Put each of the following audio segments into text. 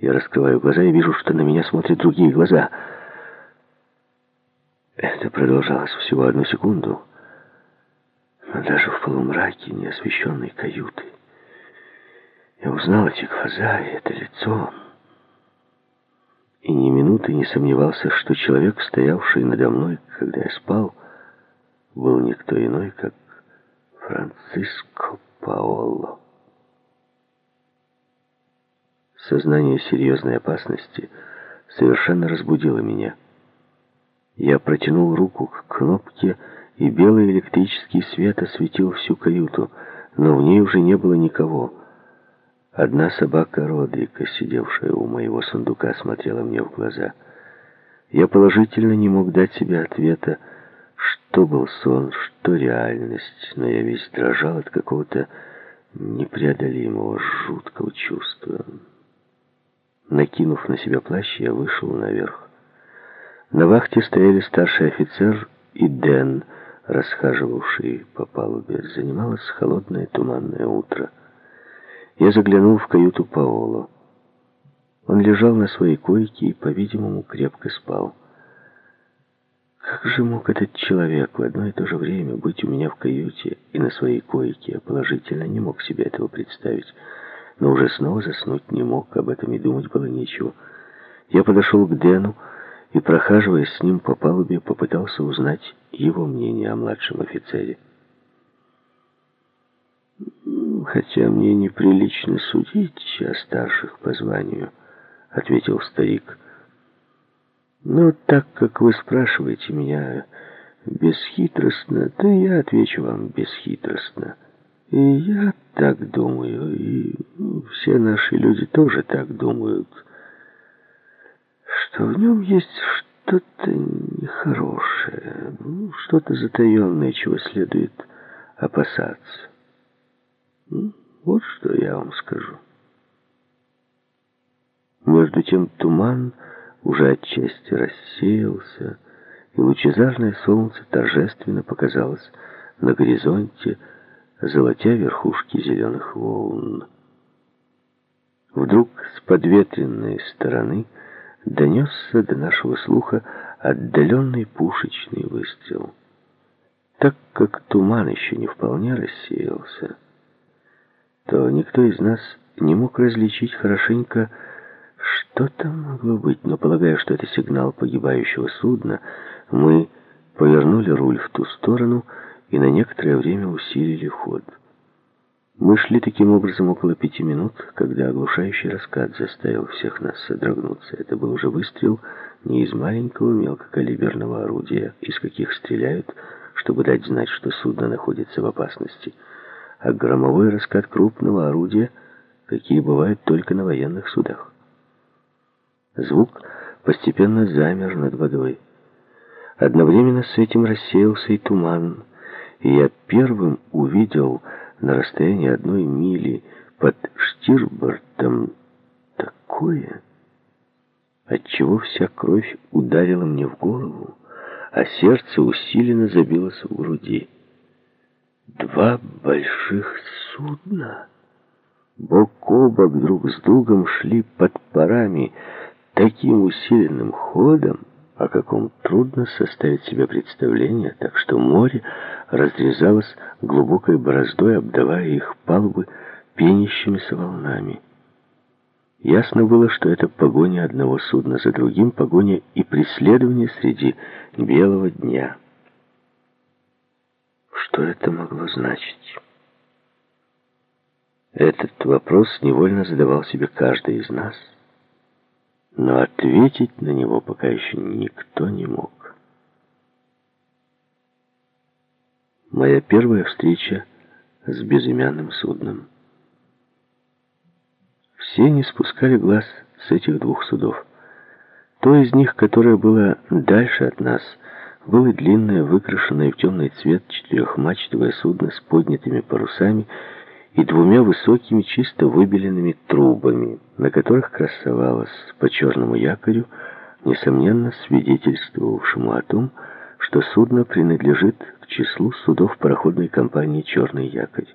Я раскрываю глаза и вижу, что на меня смотрят другие глаза. Это продолжалось всего одну секунду. Но даже в полумраке неосвещенной каюты я узнал эти глаза и это лицо. И ни минуты не сомневался, что человек, стоявший надо мной, когда я спал, был никто иной, как Франциско Паоло. Сознание серьезной опасности совершенно разбудило меня. Я протянул руку к кнопке, и белый электрический свет осветил всю каюту, но в ней уже не было никого. Одна собака Родрика, сидевшая у моего сундука, смотрела мне в глаза. Я положительно не мог дать себе ответа, что был сон, что реальность, но я весь дрожал от какого-то непреодолимого, жуткого чувства. Накинув на себя плащ, я вышел наверх. На вахте стояли старший офицер и Дэн, расхаживавший по палубе. Занималось холодное туманное утро. Я заглянул в каюту Паоло. Он лежал на своей койке и, по-видимому, крепко спал. Как же мог этот человек в одно и то же время быть у меня в каюте и на своей койке? Я положительно не мог себе этого представить. Но уже снова заснуть не мог, об этом и думать было нечего. Я подошел к Дэну и, прохаживаясь с ним по палубе, попытался узнать его мнение о младшем офицере. «Хотя мне неприлично судить о старших по званию», — ответил старик. «Но так как вы спрашиваете меня бесхитростно, то я отвечу вам бесхитростно. И я так думаю, и все наши люди тоже так думают, что в нем есть что-то нехорошее, что-то затаенное, чего следует опасаться». Вот что я вам скажу. Между тем туман уже отчасти рассеялся, и лучезарное солнце торжественно показалось на горизонте, золотя верхушки зеленых волн. Вдруг с подветренной стороны донесся до нашего слуха отдаленный пушечный выстрел. Так как туман еще не вполне рассеялся, то никто из нас не мог различить хорошенько, что там могло быть. Но полагая, что это сигнал погибающего судна, мы повернули руль в ту сторону и на некоторое время усилили ход. Мы шли таким образом около пяти минут, когда оглушающий раскат заставил всех нас содрогнуться. Это был уже выстрел не из маленького мелкокалиберного орудия, из каких стреляют, чтобы дать знать, что судно находится в опасности – а громовой раскат крупного орудия, какие бывают только на военных судах. Звук постепенно замер над водой. Одновременно с этим рассеялся и туман, и я первым увидел на расстоянии одной мили под Штирбортом такое, отчего вся кровь ударила мне в голову, а сердце усиленно забилось в груди. Два больших судна бок о бок друг с другом шли под парами таким усиленным ходом, о каком трудно составить себе представление, так что море разрезалось глубокой бороздой, обдавая их палубы пенящимися волнами. Ясно было, что это погоня одного судна за другим, погоня и преследование среди белого дня. Что это могло значить? Этот вопрос невольно задавал себе каждый из нас, но ответить на него пока еще никто не мог. Моя первая встреча с безымянным судном. Все не спускали глаз с этих двух судов. То из них, которое было дальше от нас – было длинное, выкрашенное в темный цвет четырехмачтовое судно с поднятыми парусами и двумя высокими, чисто выбеленными трубами, на которых красовалось по черному якорю, несомненно свидетельствовавшему о том, что судно принадлежит числу судов пароходной компании «Черный якорь».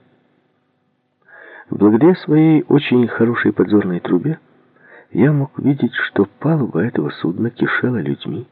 Благодаря своей очень хорошей подзорной трубе я мог видеть, что палуба этого судна кишела людьми,